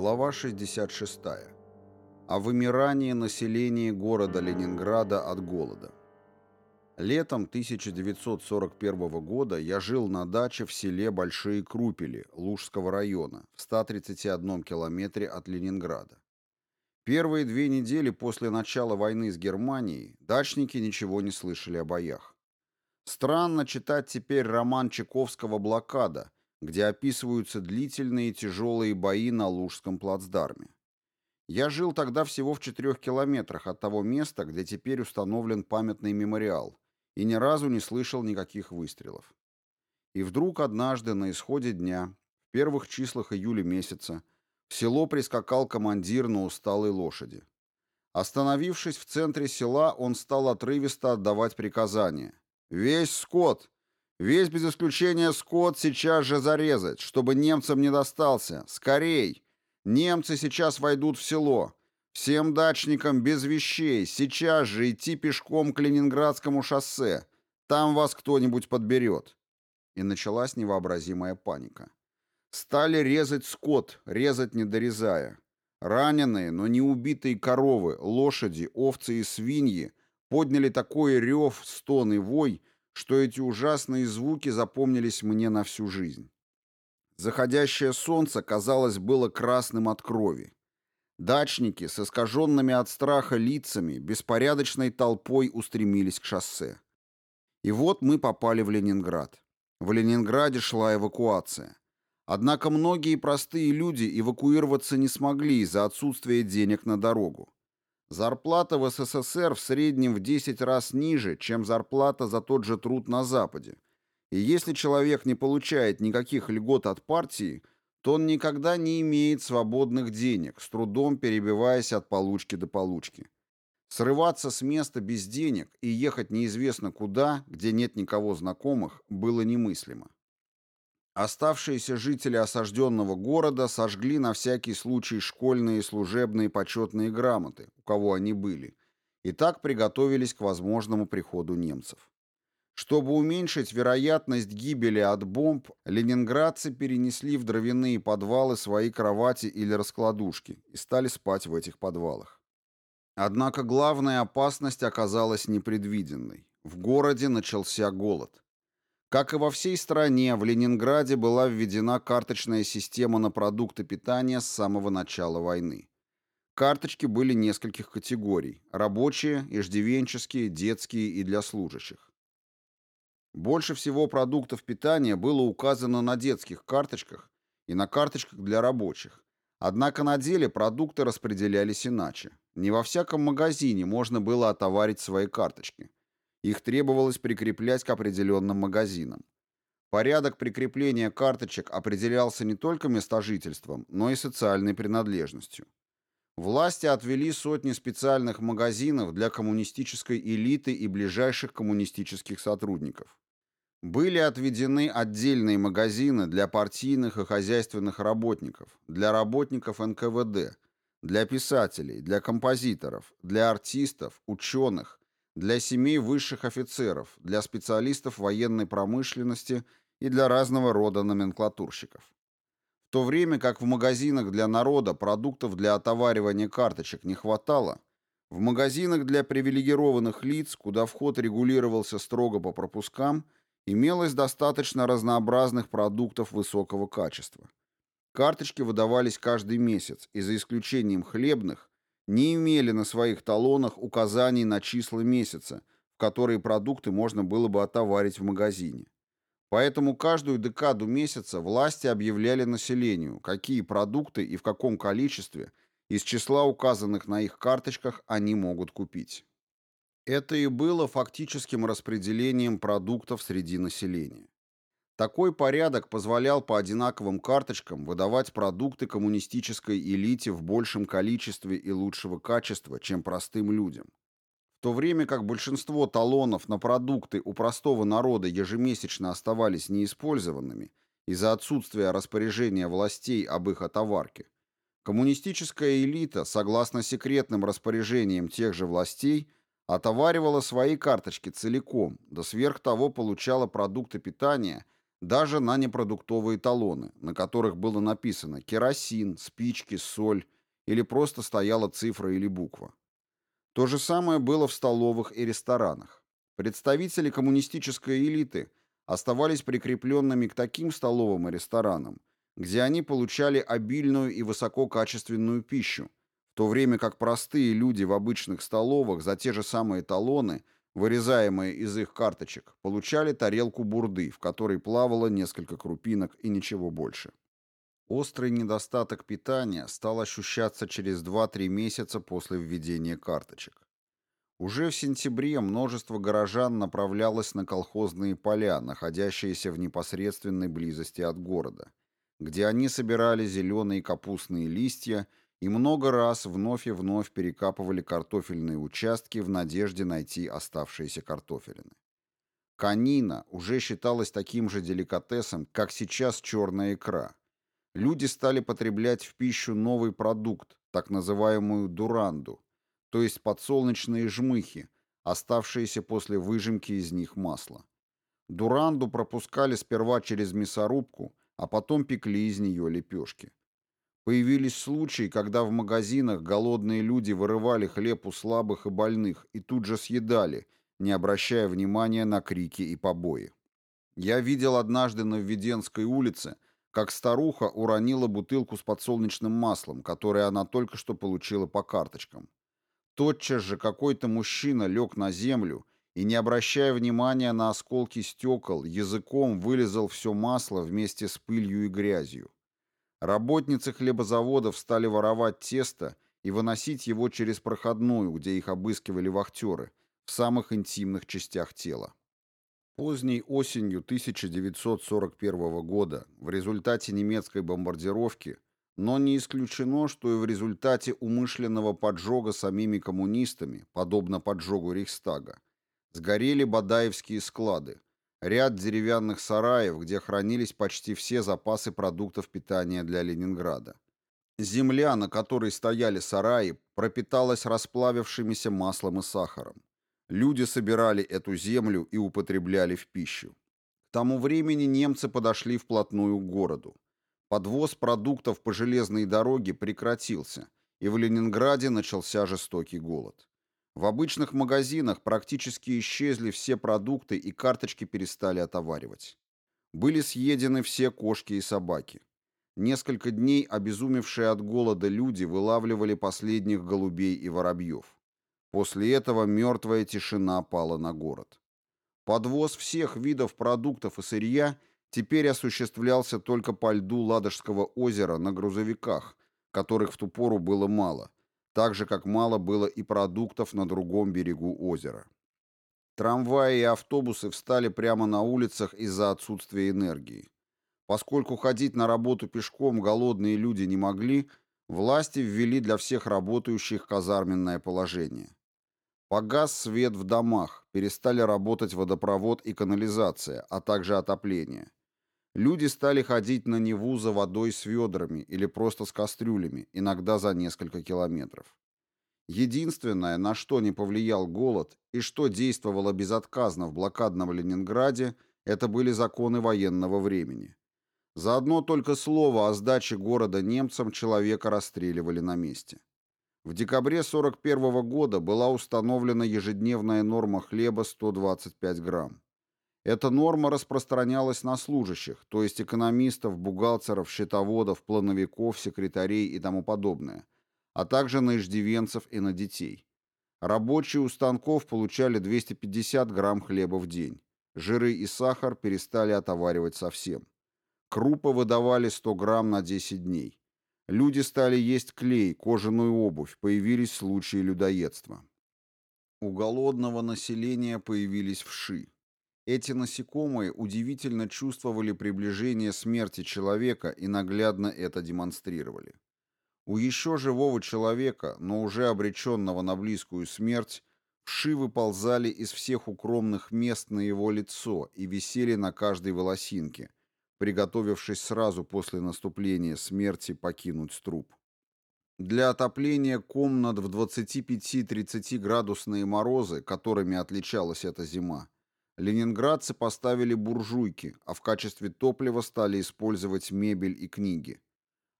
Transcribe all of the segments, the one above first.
Глава 66. О вымирании населения города Ленинграда от голода. Летом 1941 года я жил на даче в селе Большие Крупели Лужского района в 131 километре от Ленинграда. Первые две недели после начала войны с Германией дачники ничего не слышали о боях. Странно читать теперь роман Чайковского «Блокада», где описываются длительные тяжелые бои на Лужском плацдарме. Я жил тогда всего в четырех километрах от того места, где теперь установлен памятный мемориал, и ни разу не слышал никаких выстрелов. И вдруг однажды на исходе дня, в первых числах июля месяца, в село прискакал командир на усталой лошади. Остановившись в центре села, он стал отрывисто отдавать приказания. «Весь скот! Весь без исключения скот сейчас же зарезать, чтобы немцам не достался. Скорей! Немцы сейчас войдут в село. Всем дачникам без вещей сейчас же идти пешком к Ленинградскому шоссе. Там вас кто-нибудь подберет. И началась невообразимая паника. Стали резать скот, резать не дорезая. Раненые, но не убитые коровы, лошади, овцы и свиньи подняли такой рев, стон и вой, что эти ужасные звуки запомнились мне на всю жизнь. Заходящее солнце, казалось, было красным от крови. Дачники с искаженными от страха лицами беспорядочной толпой устремились к шоссе. И вот мы попали в Ленинград. В Ленинграде шла эвакуация. Однако многие простые люди эвакуироваться не смогли из-за отсутствия денег на дорогу. Зарплата в СССР в среднем в 10 раз ниже, чем зарплата за тот же труд на Западе. И если человек не получает никаких льгот от партии, то он никогда не имеет свободных денег, с трудом перебиваясь от получки до получки. Срываться с места без денег и ехать неизвестно куда, где нет никого знакомых, было немыслимо. Оставшиеся жители осажденного города сожгли на всякий случай школьные служебные почетные грамоты, у кого они были, и так приготовились к возможному приходу немцев. Чтобы уменьшить вероятность гибели от бомб, ленинградцы перенесли в дровяные подвалы свои кровати или раскладушки и стали спать в этих подвалах. Однако главная опасность оказалась непредвиденной. В городе начался голод. Как и во всей стране, в Ленинграде была введена карточная система на продукты питания с самого начала войны. Карточки были нескольких категорий – рабочие, иждивенческие, детские и для служащих. Больше всего продуктов питания было указано на детских карточках и на карточках для рабочих. Однако на деле продукты распределялись иначе. Не во всяком магазине можно было отоварить свои карточки – их требовалось прикреплять к определенным магазинам. Порядок прикрепления карточек определялся не только местожительством, но и социальной принадлежностью. Власти отвели сотни специальных магазинов для коммунистической элиты и ближайших коммунистических сотрудников. Были отведены отдельные магазины для партийных и хозяйственных работников, для работников НКВД, для писателей, для композиторов, для артистов, ученых, для семей высших офицеров, для специалистов военной промышленности и для разного рода номенклатурщиков. В то время как в магазинах для народа продуктов для отоваривания карточек не хватало, в магазинах для привилегированных лиц, куда вход регулировался строго по пропускам, имелось достаточно разнообразных продуктов высокого качества. Карточки выдавались каждый месяц, и за исключением хлебных, не имели на своих талонах указаний на числа месяца, в которые продукты можно было бы отоварить в магазине. Поэтому каждую декаду месяца власти объявляли населению, какие продукты и в каком количестве из числа указанных на их карточках они могут купить. Это и было фактическим распределением продуктов среди населения. Такой порядок позволял по одинаковым карточкам выдавать продукты коммунистической элите в большем количестве и лучшего качества, чем простым людям. В то время как большинство талонов на продукты у простого народа ежемесячно оставались неиспользованными из-за отсутствия распоряжения властей об их отоварке, коммунистическая элита, согласно секретным распоряжениям тех же властей, отоваривала свои карточки целиком, да сверх того получала продукты питания – даже на непродуктовые талоны, на которых было написано керосин, спички, соль или просто стояла цифра или буква. То же самое было в столовых и ресторанах. Представители коммунистической элиты оставались прикрепленными к таким столовым и ресторанам, где они получали обильную и высококачественную пищу, в то время как простые люди в обычных столовых за те же самые талоны, вырезаемые из их карточек, получали тарелку бурды, в которой плавало несколько крупинок и ничего больше. Острый недостаток питания стал ощущаться через 2-3 месяца после введения карточек. Уже в сентябре множество горожан направлялось на колхозные поля, находящиеся в непосредственной близости от города, где они собирали зеленые капустные листья и много раз вновь и вновь перекапывали картофельные участки в надежде найти оставшиеся картофелины. Канина уже считалась таким же деликатесом, как сейчас черная икра. Люди стали потреблять в пищу новый продукт, так называемую дуранду, то есть подсолнечные жмыхи, оставшиеся после выжимки из них масла. Дуранду пропускали сперва через мясорубку, а потом пекли из нее лепешки. Появились случаи, когда в магазинах голодные люди вырывали хлеб у слабых и больных и тут же съедали, не обращая внимания на крики и побои. Я видел однажды на Введенской улице, как старуха уронила бутылку с подсолнечным маслом, которое она только что получила по карточкам. Тотчас же какой-то мужчина лег на землю и, не обращая внимания на осколки стекол, языком вылезал все масло вместе с пылью и грязью. Работницы хлебозаводов стали воровать тесто и выносить его через проходную, где их обыскивали вахтеры, в самых интимных частях тела. Поздней осенью 1941 года в результате немецкой бомбардировки, но не исключено, что и в результате умышленного поджога самими коммунистами, подобно поджогу Рейхстага, сгорели Бадаевские склады, ряд деревянных сараев, где хранились почти все запасы продуктов питания для Ленинграда. Земля, на которой стояли сараи, пропиталась расплавившимися маслом и сахаром. Люди собирали эту землю и употребляли в пищу. К тому времени немцы подошли вплотную к городу. Подвоз продуктов по железной дороге прекратился, и в Ленинграде начался жестокий голод. В обычных магазинах практически исчезли все продукты и карточки перестали отоваривать. Были съедены все кошки и собаки. Несколько дней обезумевшие от голода люди вылавливали последних голубей и воробьев. После этого мертвая тишина пала на город. Подвоз всех видов продуктов и сырья теперь осуществлялся только по льду Ладожского озера на грузовиках, которых в ту пору было мало – так же, как мало было и продуктов на другом берегу озера. Трамваи и автобусы встали прямо на улицах из-за отсутствия энергии. Поскольку ходить на работу пешком голодные люди не могли, власти ввели для всех работающих казарменное положение. Погас свет в домах, перестали работать водопровод и канализация, а также отопление. Люди стали ходить на Неву за водой с ведрами или просто с кастрюлями, иногда за несколько километров. Единственное, на что не повлиял голод и что действовало безотказно в блокадном Ленинграде, это были законы военного времени. За одно только слово о сдаче города немцам человека расстреливали на месте. В декабре 1941 года была установлена ежедневная норма хлеба 125 грамм. Эта норма распространялась на служащих, то есть экономистов, бухгалтеров, счетоводов, плановиков, секретарей и тому подобное, а также на иждивенцев и на детей. Рабочие у станков получали 250 грамм хлеба в день. Жиры и сахар перестали отоваривать совсем. Крупы выдавали 100 грамм на 10 дней. Люди стали есть клей, кожаную обувь, появились случаи людоедства. У голодного населения появились вши. Эти насекомые удивительно чувствовали приближение смерти человека и наглядно это демонстрировали. У еще живого человека, но уже обреченного на близкую смерть, вши выползали из всех укромных мест на его лицо и висели на каждой волосинке, приготовившись сразу после наступления смерти покинуть труп. Для отопления комнат в 25-30 градусные морозы, которыми отличалась эта зима, Ленинградцы поставили буржуйки, а в качестве топлива стали использовать мебель и книги.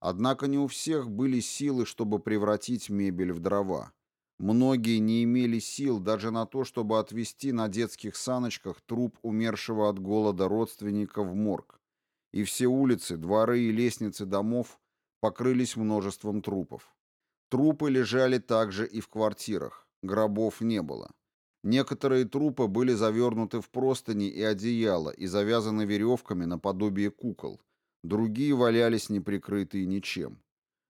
Однако не у всех были силы, чтобы превратить мебель в дрова. Многие не имели сил даже на то, чтобы отвезти на детских саночках труп умершего от голода родственника в морг. И все улицы, дворы и лестницы домов покрылись множеством трупов. Трупы лежали также и в квартирах. Гробов не было. Некоторые трупы были завернуты в простыни и одеяло и завязаны веревками наподобие кукол. Другие валялись неприкрытые ничем.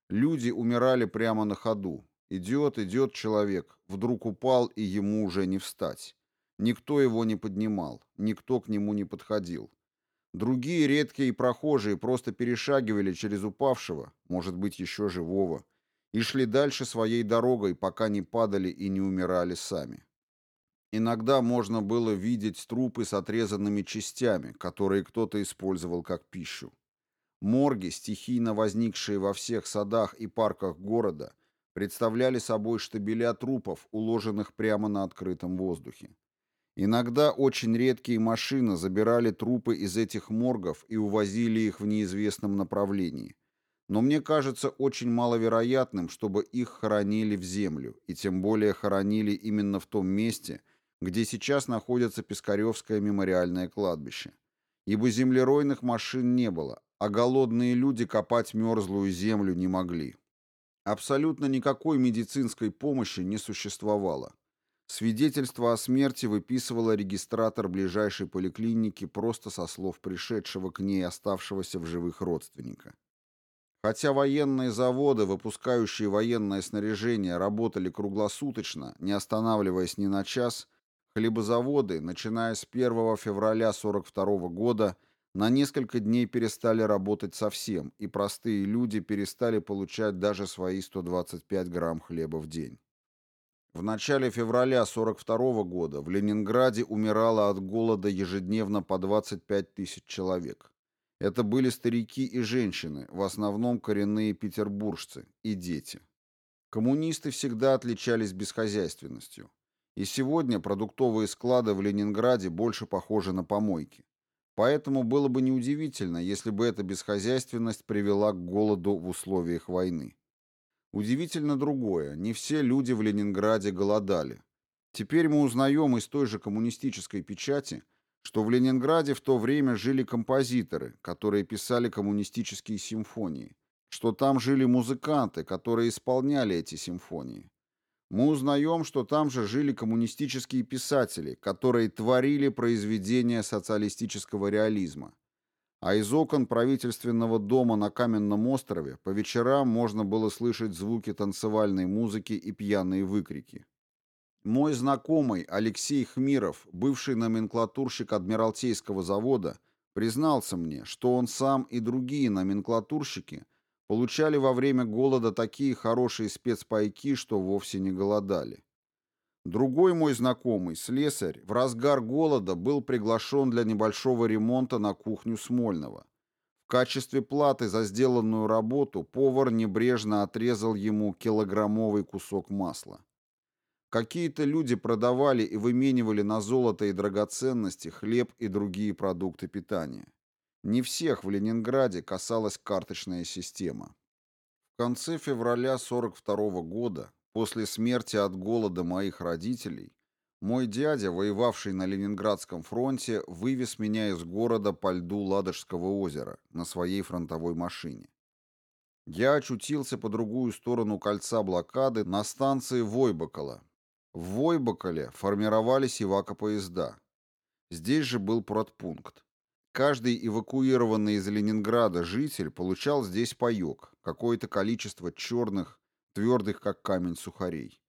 Люди умирали прямо на ходу. Идет, идет человек, вдруг упал, и ему уже не встать. Никто его не поднимал, никто к нему не подходил. Другие редкие прохожие просто перешагивали через упавшего, может быть, еще живого, и шли дальше своей дорогой, пока не падали и не умирали сами. Иногда можно было видеть трупы с отрезанными частями, которые кто-то использовал как пищу. Морги, стихийно возникшие во всех садах и парках города, представляли собой штабеля трупов, уложенных прямо на открытом воздухе. Иногда очень редкие машины забирали трупы из этих моргов и увозили их в неизвестном направлении. Но мне кажется очень маловероятным, чтобы их хоронили в землю, и тем более хоронили именно в том месте, где сейчас находится Пискаревское мемориальное кладбище. Ибо землеройных машин не было, а голодные люди копать мерзлую землю не могли. Абсолютно никакой медицинской помощи не существовало. Свидетельство о смерти выписывала регистратор ближайшей поликлиники просто со слов пришедшего к ней оставшегося в живых родственника. Хотя военные заводы, выпускающие военное снаряжение, работали круглосуточно, не останавливаясь ни на час, хлебозаводы, начиная с 1 февраля 1942 года, на несколько дней перестали работать совсем, и простые люди перестали получать даже свои 125 грамм хлеба в день. В начале февраля 1942 года в Ленинграде умирало от голода ежедневно по 25 тысяч человек. Это были старики и женщины, в основном коренные петербуржцы, и дети. Коммунисты всегда отличались бесхозяйственностью. И сегодня продуктовые склады в Ленинграде больше похожи на помойки. Поэтому было бы неудивительно, если бы эта бесхозяйственность привела к голоду в условиях войны. Удивительно другое, не все люди в Ленинграде голодали. Теперь мы узнаем из той же коммунистической печати, что в Ленинграде в то время жили композиторы, которые писали коммунистические симфонии, что там жили музыканты, которые исполняли эти симфонии. Мы узнаем, что там же жили коммунистические писатели, которые творили произведения социалистического реализма. А из окон правительственного дома на Каменном острове по вечерам можно было слышать звуки танцевальной музыки и пьяные выкрики. Мой знакомый Алексей Хмиров, бывший номенклатурщик Адмиралтейского завода, признался мне, что он сам и другие номенклатурщики получали во время голода такие хорошие спецпайки, что вовсе не голодали. Другой мой знакомый, слесарь, в разгар голода был приглашен для небольшого ремонта на кухню Смольного. В качестве платы за сделанную работу повар небрежно отрезал ему килограммовый кусок масла. Какие-то люди продавали и выменивали на золото и драгоценности хлеб и другие продукты питания. Не всех в Ленинграде касалась карточная система. В конце февраля 1942 года, после смерти от голода моих родителей, мой дядя, воевавший на Ленинградском фронте, вывез меня из города по льду Ладожского озера на своей фронтовой машине. Я очутился по другую сторону кольца блокады на станции Войбокола, в Войбоколе формировались ивакопоезда. Здесь же был протпункт. Каждый эвакуированный из Ленинграда житель получал здесь паёк, какое-то количество черных, твердых как камень сухарей.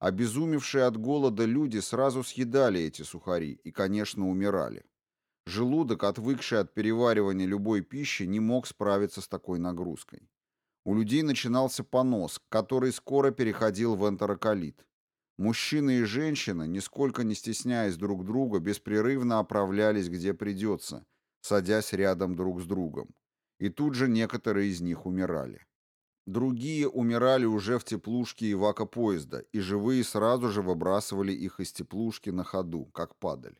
Обезумевшие от голода люди сразу съедали эти сухари и, конечно, умирали. Желудок, отвыкший от переваривания любой пищи, не мог справиться с такой нагрузкой. У людей начинался понос, который скоро переходил в энтероколит. Мужчины и женщины, нисколько не стесняясь друг друга, беспрерывно оправлялись где придется, садясь рядом друг с другом. И тут же некоторые из них умирали. Другие умирали уже в теплушке Ивака поезда, и живые сразу же выбрасывали их из теплушки на ходу, как падаль.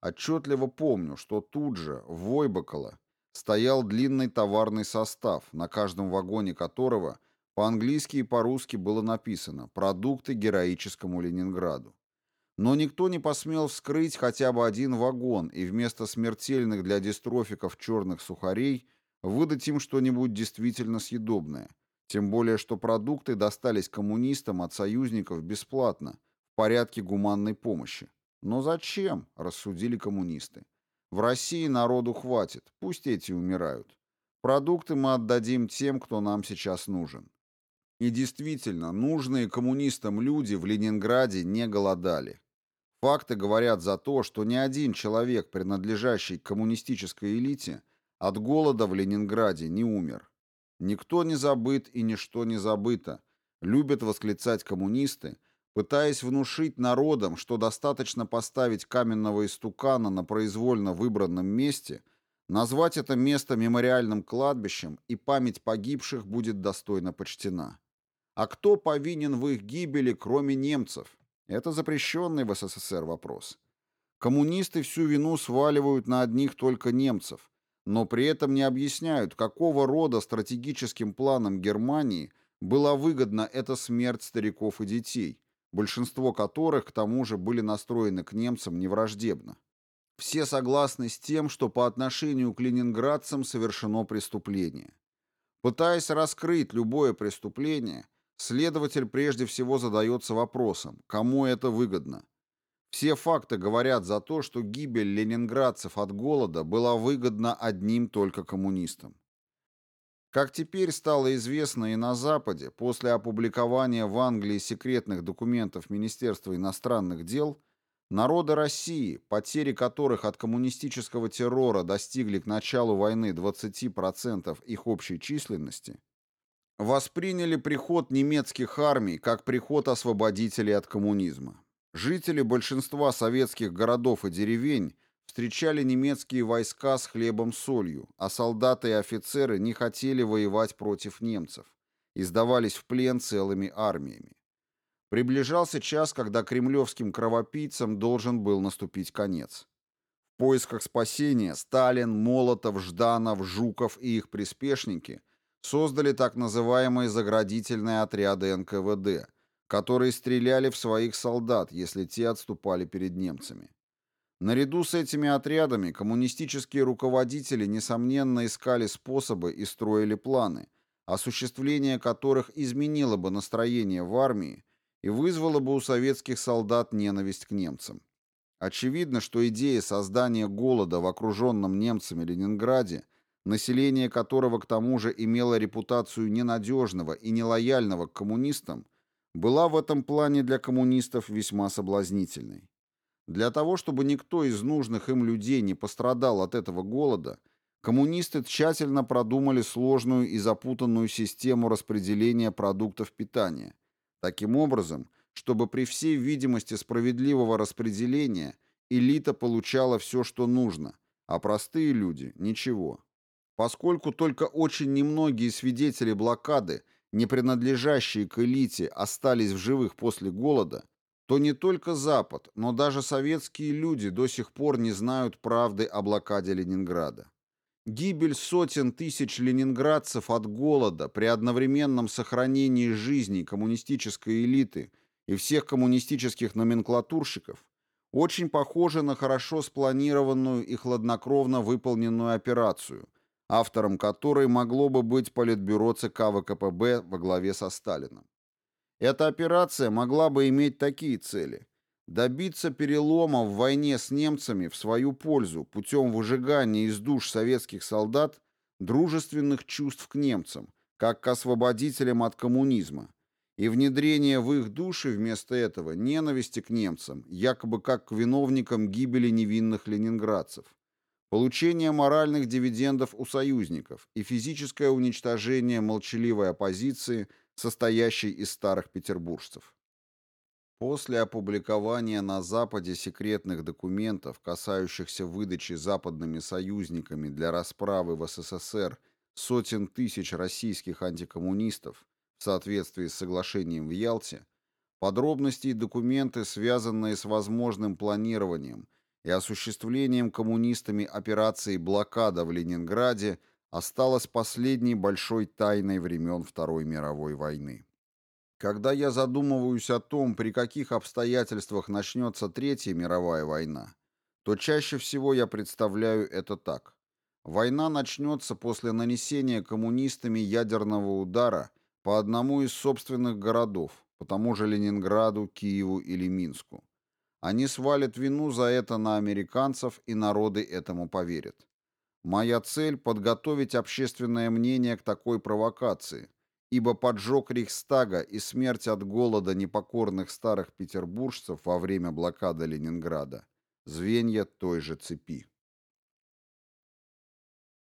Отчетливо помню, что тут же, в Войбоколо, стоял длинный товарный состав, на каждом вагоне которого по-английски и по-русски было написано «Продукты героическому Ленинграду». Но никто не посмел вскрыть хотя бы один вагон и вместо смертельных для дистрофиков черных сухарей выдать им что-нибудь действительно съедобное. Тем более, что продукты достались коммунистам от союзников бесплатно, в порядке гуманной помощи. Но зачем, рассудили коммунисты. В России народу хватит, пусть эти умирают. Продукты мы отдадим тем, кто нам сейчас нужен. И действительно, нужные коммунистам люди в Ленинграде не голодали. Факты говорят за то, что ни один человек, принадлежащий к коммунистической элите, от голода в Ленинграде не умер. Никто не забыт и ничто не забыто, любят восклицать коммунисты, пытаясь внушить народам, что достаточно поставить каменного истукана на произвольно выбранном месте, назвать это место мемориальным кладбищем, и память погибших будет достойно почтена. А кто повинен в их гибели, кроме немцев? Это запрещенный в СССР вопрос. Коммунисты всю вину сваливают на одних только немцев, но при этом не объясняют, какого рода стратегическим планом Германии была выгодна эта смерть стариков и детей, большинство которых к тому же были настроены к немцам невраждебно. Все согласны с тем, что по отношению к ленинградцам совершено преступление. Пытаясь раскрыть любое преступление, Следователь прежде всего задается вопросом, кому это выгодно. Все факты говорят за то, что гибель ленинградцев от голода была выгодна одним только коммунистам. Как теперь стало известно и на Западе, после опубликования в Англии секретных документов Министерства иностранных дел, народы России, потери которых от коммунистического террора достигли к началу войны 20% их общей численности, восприняли приход немецких армий как приход освободителей от коммунизма. Жители большинства советских городов и деревень встречали немецкие войска с хлебом-солью, а солдаты и офицеры не хотели воевать против немцев и сдавались в плен целыми армиями. Приближался час, когда кремлевским кровопийцам должен был наступить конец. В поисках спасения Сталин, Молотов, Жданов, Жуков и их приспешники создали так называемые заградительные отряды НКВД, которые стреляли в своих солдат, если те отступали перед немцами. Наряду с этими отрядами коммунистические руководители, несомненно, искали способы и строили планы, осуществление которых изменило бы настроение в армии и вызвало бы у советских солдат ненависть к немцам. Очевидно, что идея создания голода в окруженном немцами Ленинграде – население которого к тому же имело репутацию ненадежного и нелояльного к коммунистам, была в этом плане для коммунистов весьма соблазнительной. Для того, чтобы никто из нужных им людей не пострадал от этого голода, коммунисты тщательно продумали сложную и запутанную систему распределения продуктов питания, таким образом, чтобы при всей видимости справедливого распределения элита получала все, что нужно, а простые люди – ничего. Поскольку только очень немногие свидетели блокады, не принадлежащие к элите, остались в живых после голода, то не только Запад, но даже советские люди до сих пор не знают правды о блокаде Ленинграда. Гибель сотен тысяч ленинградцев от голода при одновременном сохранении жизни коммунистической элиты и всех коммунистических номенклатурщиков очень похожа на хорошо спланированную и хладнокровно выполненную операцию – автором которой могло бы быть Политбюро ЦК ВКПБ во главе со Сталином. Эта операция могла бы иметь такие цели. Добиться перелома в войне с немцами в свою пользу путем выжигания из душ советских солдат дружественных чувств к немцам, как к освободителям от коммунизма, и внедрение в их души вместо этого ненависти к немцам, якобы как к виновникам гибели невинных ленинградцев, получение моральных дивидендов у союзников и физическое уничтожение молчаливой оппозиции, состоящей из старых петербуржцев. После опубликования на Западе секретных документов, касающихся выдачи западными союзниками для расправы в СССР сотен тысяч российских антикоммунистов в соответствии с соглашением в Ялте, подробности и документы, связанные с возможным планированием и осуществлением коммунистами операции «Блокада» в Ленинграде осталась последней большой тайной времен Второй мировой войны. Когда я задумываюсь о том, при каких обстоятельствах начнется Третья мировая война, то чаще всего я представляю это так. Война начнется после нанесения коммунистами ядерного удара по одному из собственных городов, по тому же Ленинграду, Киеву или Минску. Они свалят вину за это на американцев, и народы этому поверят. Моя цель – подготовить общественное мнение к такой провокации, ибо поджог Рейхстага и смерть от голода непокорных старых петербуржцев во время блокады Ленинграда – звенья той же цепи.